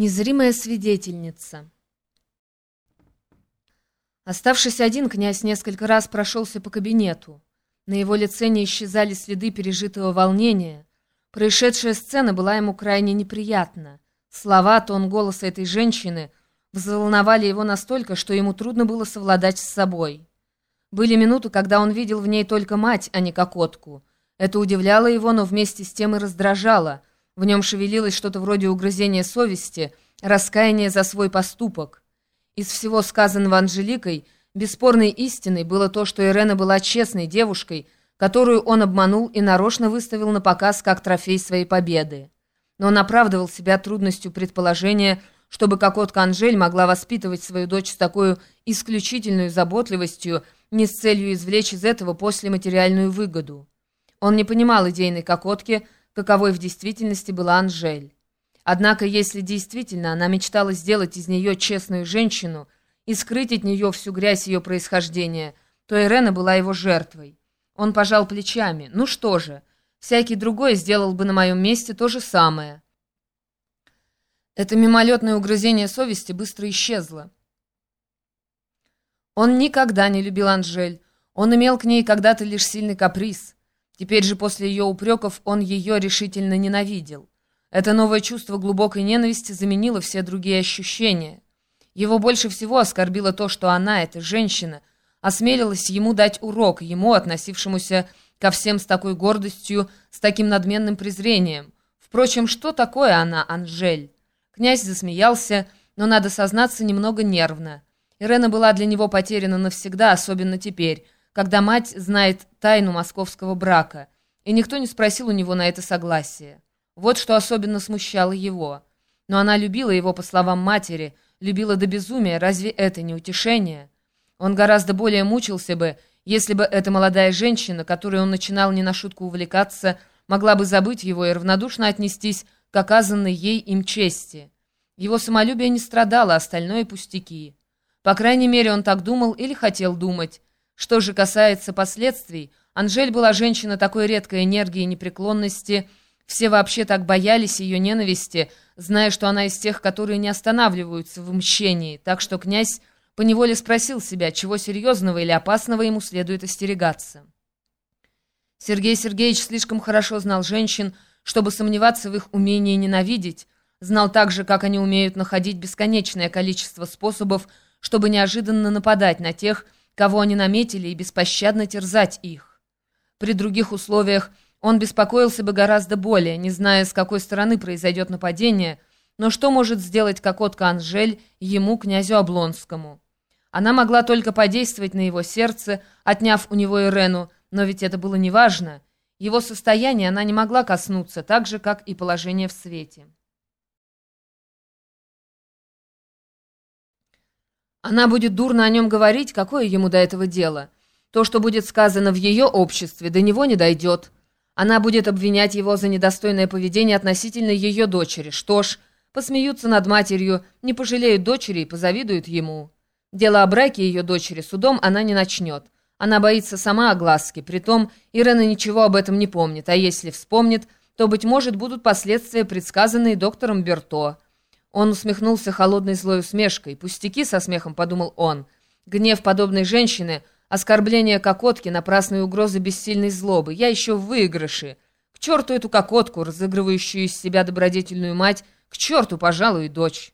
Незримая свидетельница. Оставшись один, князь несколько раз прошелся по кабинету. На его лице не исчезали следы пережитого волнения. Происшедшая сцена была ему крайне неприятна. Слова, тон голоса этой женщины взволновали его настолько, что ему трудно было совладать с собой. Были минуты, когда он видел в ней только мать, а не кокотку. Это удивляло его, но вместе с тем и раздражало — в нем шевелилось что-то вроде угрызения совести, раскаяния за свой поступок. Из всего сказанного Анжеликой бесспорной истиной было то, что Ирена была честной девушкой, которую он обманул и нарочно выставил на показ как трофей своей победы. Но он оправдывал себя трудностью предположения, чтобы кокотка Анжель могла воспитывать свою дочь с такой исключительной заботливостью, не с целью извлечь из этого после материальную выгоду. Он не понимал идейной кокотки, каковой в действительности была Анжель. Однако, если действительно она мечтала сделать из нее честную женщину и скрыть от нее всю грязь ее происхождения, то Ирена была его жертвой. Он пожал плечами. «Ну что же, всякий другой сделал бы на моем месте то же самое». Это мимолетное угрызение совести быстро исчезло. Он никогда не любил Анжель. Он имел к ней когда-то лишь сильный каприз. Теперь же после ее упреков он ее решительно ненавидел. Это новое чувство глубокой ненависти заменило все другие ощущения. Его больше всего оскорбило то, что она, эта женщина, осмелилась ему дать урок, ему, относившемуся ко всем с такой гордостью, с таким надменным презрением. Впрочем, что такое она, Анжель? Князь засмеялся, но, надо сознаться, немного нервно. Ирена была для него потеряна навсегда, особенно теперь — когда мать знает тайну московского брака, и никто не спросил у него на это согласие. Вот что особенно смущало его. Но она любила его, по словам матери, любила до безумия, разве это не утешение? Он гораздо более мучился бы, если бы эта молодая женщина, которой он начинал не на шутку увлекаться, могла бы забыть его и равнодушно отнестись к оказанной ей им чести. Его самолюбие не страдало, остальное пустяки. По крайней мере, он так думал или хотел думать, что же касается последствий, Анжель была женщина такой редкой энергии и непреклонности, все вообще так боялись ее ненависти, зная, что она из тех, которые не останавливаются в мщении, так что князь поневоле спросил себя, чего серьезного или опасного ему следует остерегаться. Сергей Сергеевич слишком хорошо знал женщин, чтобы сомневаться в их умении ненавидеть, знал также, как они умеют находить бесконечное количество способов, чтобы неожиданно нападать на тех, кого они наметили, и беспощадно терзать их. При других условиях он беспокоился бы гораздо более, не зная, с какой стороны произойдет нападение, но что может сделать Кокотка Анжель ему, князю Облонскому? Она могла только подействовать на его сердце, отняв у него Ирену, но ведь это было неважно. Его состояние она не могла коснуться, так же, как и положение в свете. Она будет дурно о нем говорить, какое ему до этого дело? То, что будет сказано в ее обществе, до него не дойдет. Она будет обвинять его за недостойное поведение относительно ее дочери. Что ж, посмеются над матерью, не пожалеют дочери и позавидуют ему. Дело о браке ее дочери судом она не начнет. Она боится сама огласки, притом Ирена ничего об этом не помнит, а если вспомнит, то, быть может, будут последствия, предсказанные доктором Берто. Он усмехнулся холодной злой усмешкой. «Пустяки!» — со смехом подумал он. «Гнев подобной женщины, оскорбление кокотки, напрасные угрозы бессильной злобы. Я еще в выигрыше. К черту эту кокотку, разыгрывающую из себя добродетельную мать, к черту, пожалуй, дочь».